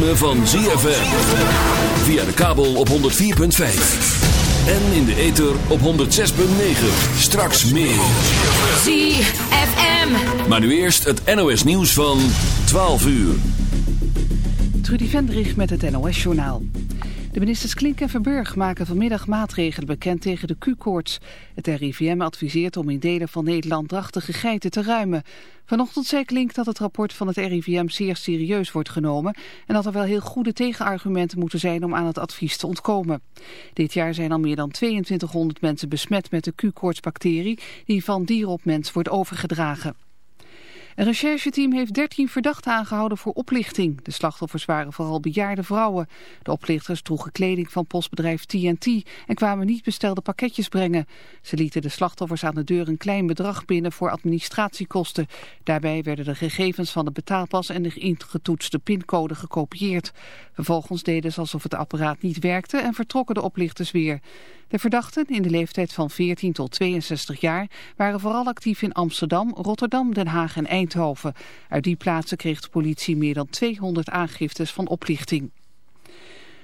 ritme van ZFM. Via de kabel op 104.5. En in de ether op 106.9. Straks meer. ZFM. Maar nu eerst het NOS nieuws van 12 uur. Trudy Vendrich met het NOS-journaal. De ministers Klink en Verburg maken vanmiddag maatregelen bekend tegen de Q-koorts. Het RIVM adviseert om in delen van Nederland drachtige geiten te ruimen. Vanochtend zei Klink dat het rapport van het RIVM zeer serieus wordt genomen... en dat er wel heel goede tegenargumenten moeten zijn om aan het advies te ontkomen. Dit jaar zijn al meer dan 2200 mensen besmet met de Q-koortsbacterie... die van dier op mens wordt overgedragen. Een rechercheteam heeft 13 verdachten aangehouden voor oplichting. De slachtoffers waren vooral bejaarde vrouwen. De oplichters droegen kleding van postbedrijf TNT en kwamen niet bestelde pakketjes brengen. Ze lieten de slachtoffers aan de deur een klein bedrag binnen voor administratiekosten. Daarbij werden de gegevens van de betaalpas en de ingetoetste pincode gekopieerd. Vervolgens deden ze alsof het apparaat niet werkte en vertrokken de oplichters weer. De verdachten in de leeftijd van 14 tot 62 jaar waren vooral actief in Amsterdam, Rotterdam, Den Haag en Eindhoven. Uit die plaatsen kreeg de politie meer dan 200 aangiftes van oplichting.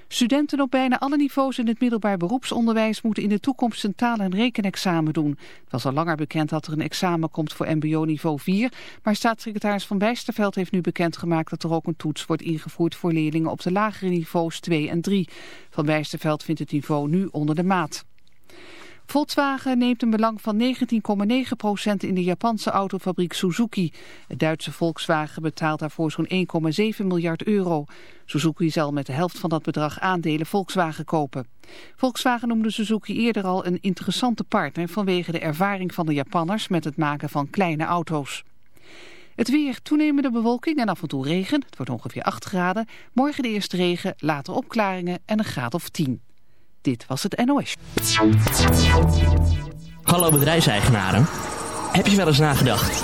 Studenten op bijna alle niveaus in het middelbaar beroepsonderwijs moeten in de toekomst een taal- en rekenexamen doen. Het was al langer bekend dat er een examen komt voor mbo niveau 4, maar staatssecretaris Van Bijsterveld heeft nu bekendgemaakt dat er ook een toets wordt ingevoerd voor leerlingen op de lagere niveaus 2 en 3. Van Bijsterveld vindt het niveau nu onder de maat. Volkswagen neemt een belang van 19,9% in de Japanse autofabriek Suzuki. Het Duitse Volkswagen betaalt daarvoor zo'n 1,7 miljard euro. Suzuki zal met de helft van dat bedrag aandelen Volkswagen kopen. Volkswagen noemde Suzuki eerder al een interessante partner vanwege de ervaring van de Japanners met het maken van kleine auto's. Het weer, toenemende bewolking en af en toe regen. Het wordt ongeveer 8 graden. Morgen de eerste regen, later opklaringen en een graad of 10. Dit was het NOS. Hallo bedrijfseigenaren. Heb je wel eens nagedacht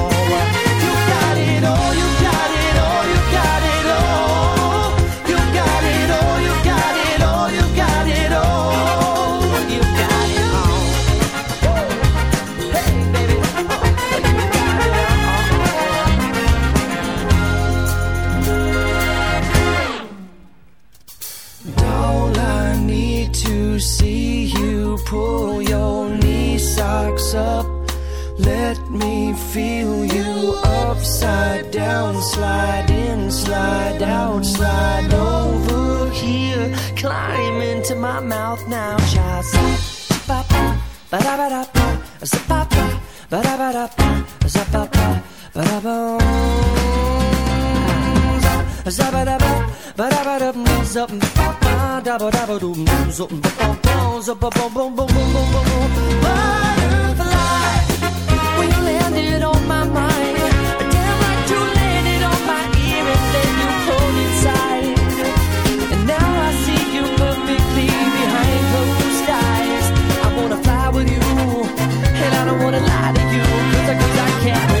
right over here. Climb into my mouth now, child. Ba ba ba da ba-da-ba-da-ba da ba, ba ba-da-ba-da-ba Zip-ba-ba, ba-ba-ba, zop-ba-ba-ba-ba-ba-ba-ba. We landed on my mind. gonna lie to you, cause I, cause I can't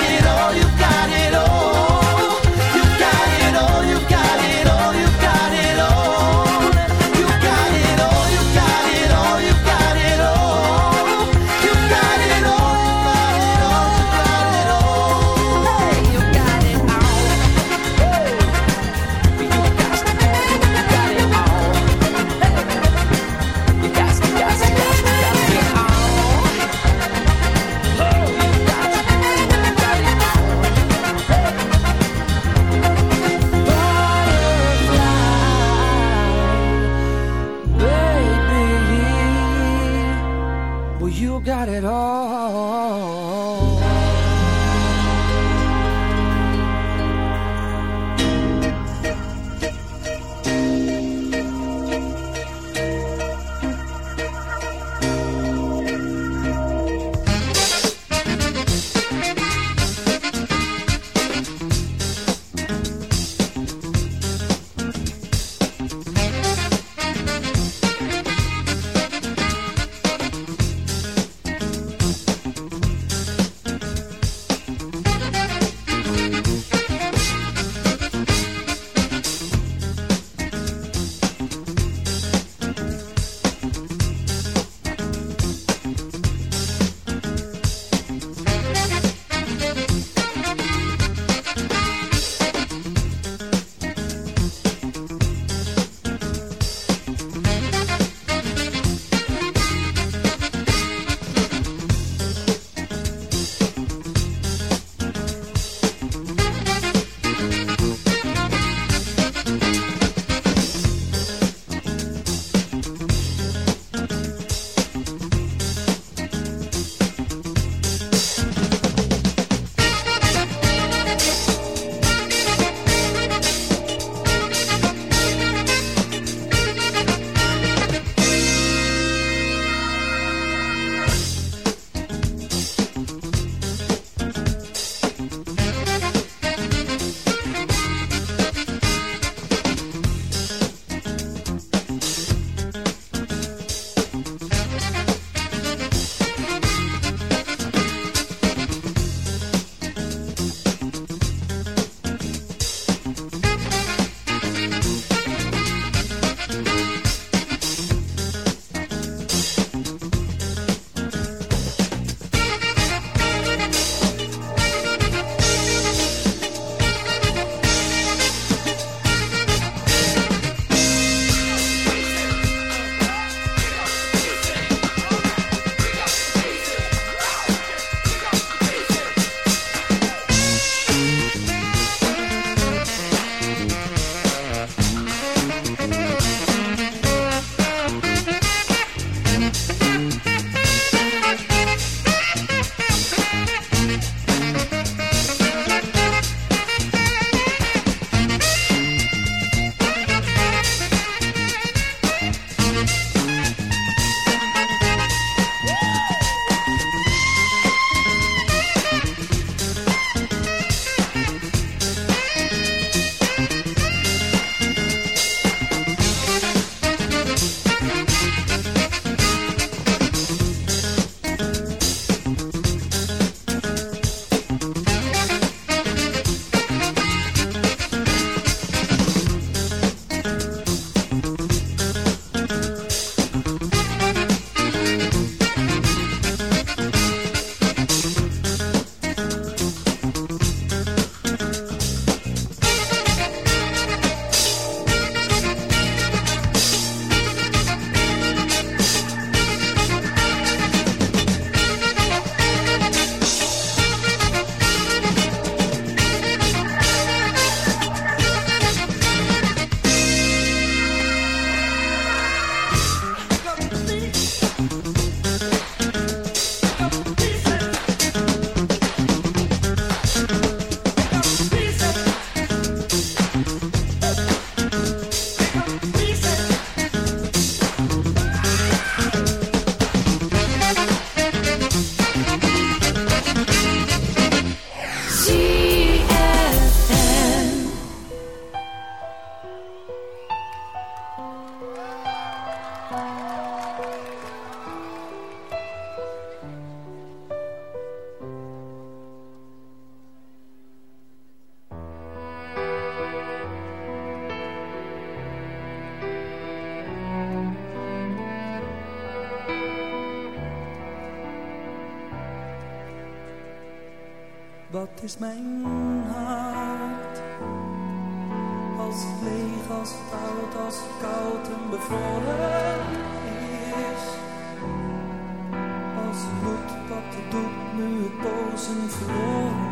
Verloren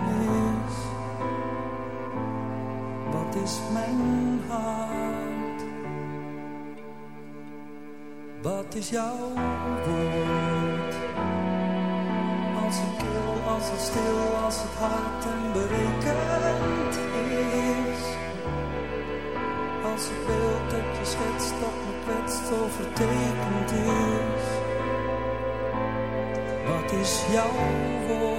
is. Wat is mijn hart? Wat is jouw woord? Als het kil, als het stil, als het hard en berekend is. Als het beeld dat je schetst, dat me kwetst, overtekend is. Wat is jouw woord?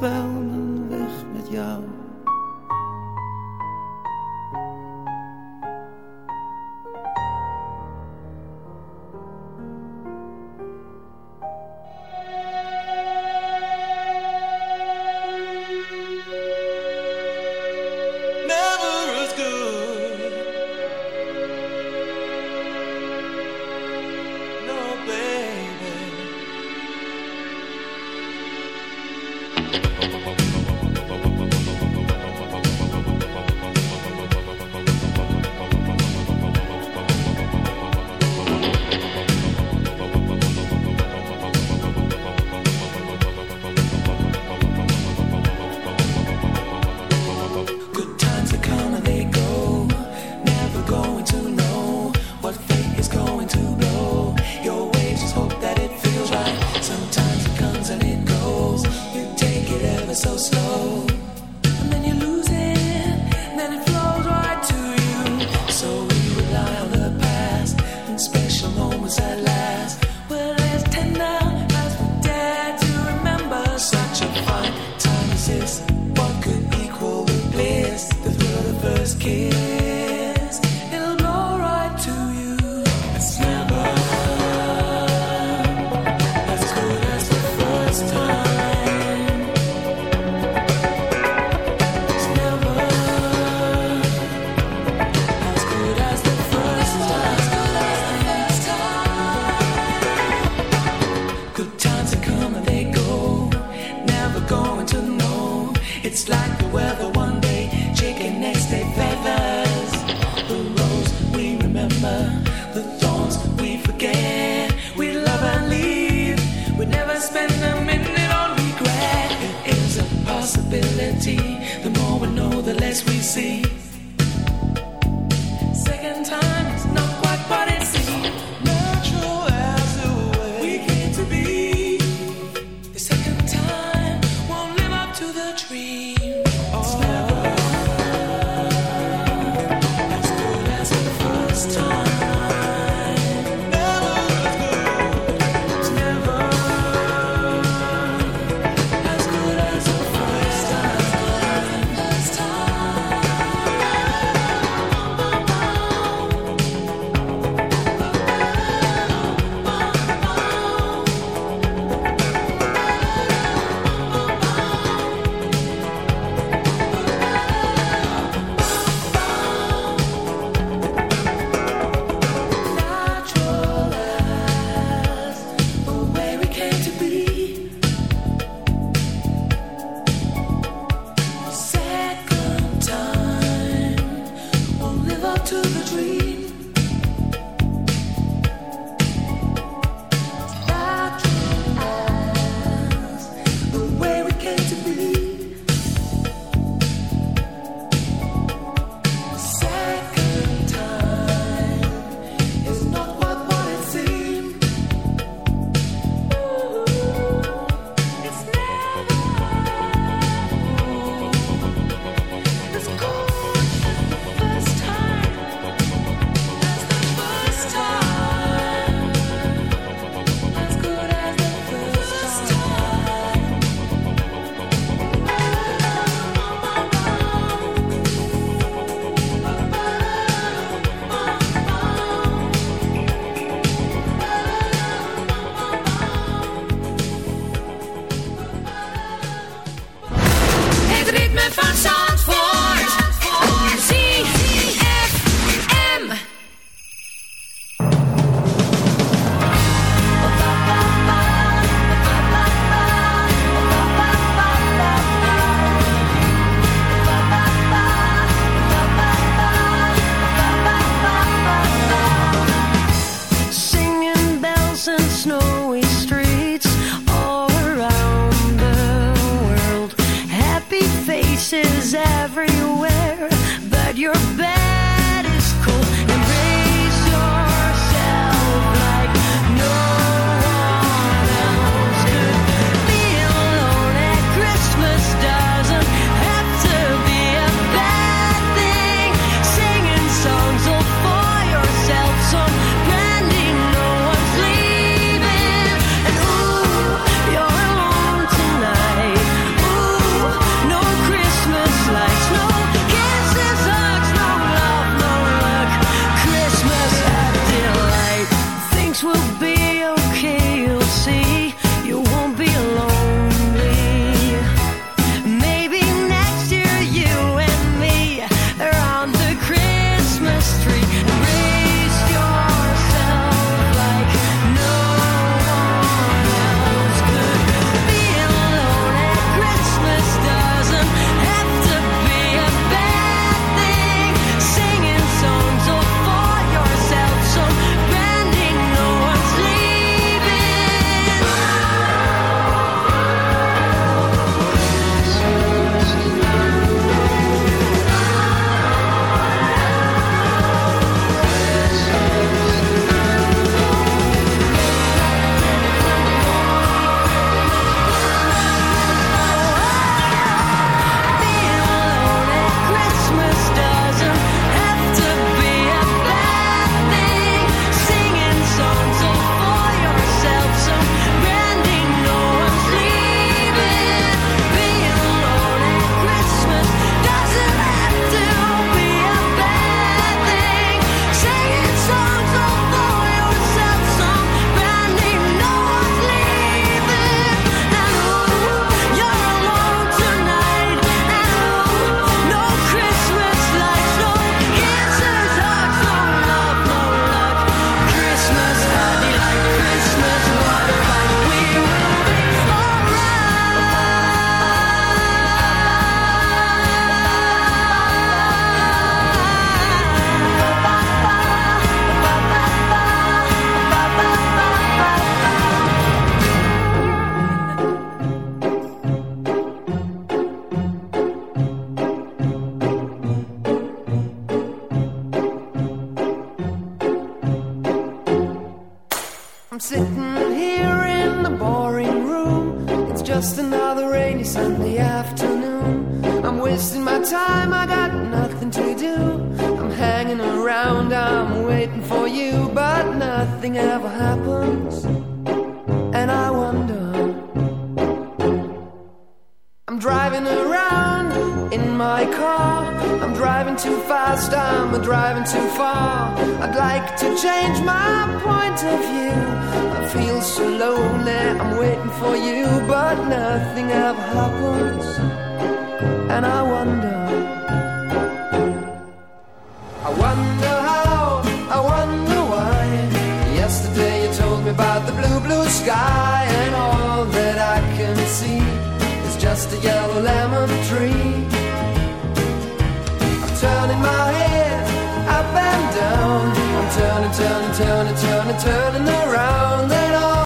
heus